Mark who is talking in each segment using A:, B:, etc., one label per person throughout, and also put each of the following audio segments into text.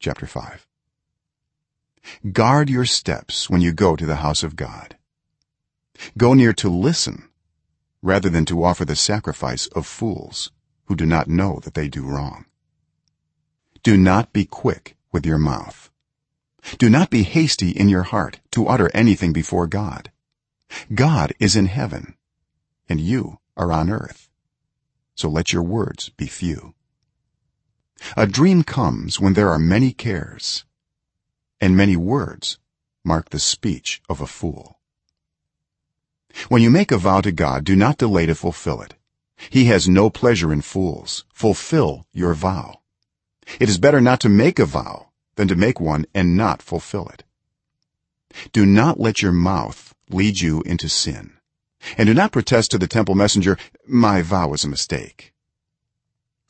A: chapter 5 guard your steps when you go to the house of god. Go near to listen rather than to offer the sacrifice of fools who do not know that they do wrong. Do not be quick with your mouth. Do not be hasty in your heart to utter anything before god. God is in heaven and you are on earth. So let your words be few a dream comes when there are many cares and many words mark the speech of a fool. When you make a vow to god do not delay to fulfill it. He has no pleasure in fools. Fulfill your vow. It is better not to make a vow than to make one and not fulfill it. Do not let your mouth lead you into sin. And do not protest to the temple messenger my vow was a mistake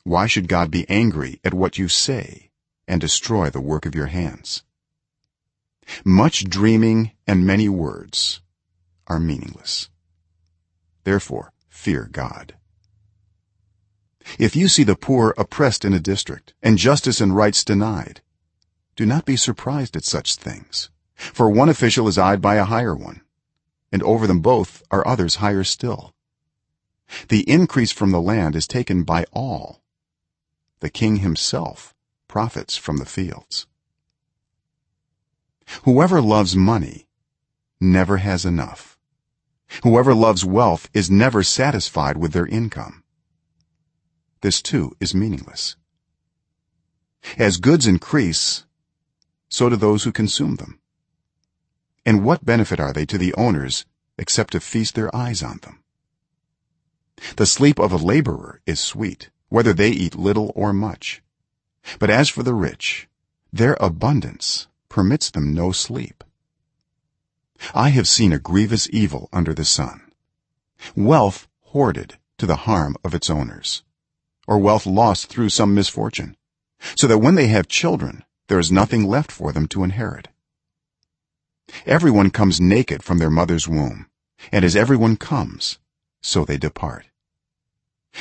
A: why should god be angry at what you say and destroy the work of your hands? Much dreaming and many words are meaningless. Therefore fear god. If you see the poor oppressed in a district and justice and rights denied do not be surprised at such things. For one official is eyed by a higher one and over them both are others higher still. The increase from the land is taken by all the king himself profits from the fields. Whoever loves money never has enough. Whoever loves wealth is never satisfied with their income. This too is meaningless. As goods increase so do those who consume them. And what benefit are they to the owners except to feast their eyes on them? The sleep of a laborer is sweet whether they eat little or much. But as for the rich their abundance permits them no sleep. I have seen a grievous evil under the sun. Wealth hoarded to the harm of its owners or wealth lost through some misfortune so that when they have children there is nothing left for them to inherit. Everyone comes naked from their mother's womb and as everyone comes so they depart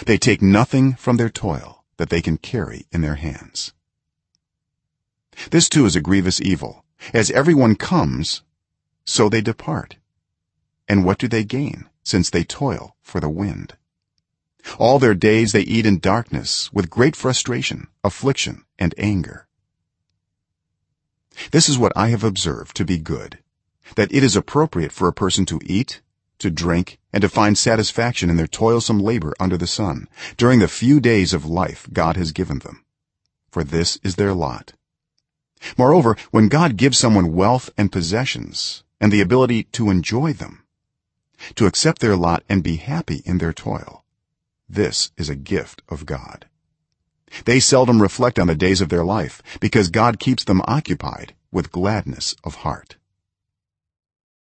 A: they take nothing from their toil that they can carry in their hands. This too is a grievous evil. As everyone comes so they depart. And what do they gain since they toil for the wind? All their days they eat in darkness with great frustration affliction and anger. This is what i have observed to be good that it is appropriate for a person to eat to drink and to find satisfaction in their toilsome labor under the sun during the few days of life god has given them. For this is their lot. Moreover when god gives someone wealth and possessions and the ability to enjoy them to accept their lot and be happy in their toil this is a gift of god. They seldom reflect on the days of their life because god keeps them occupied with gladness of heart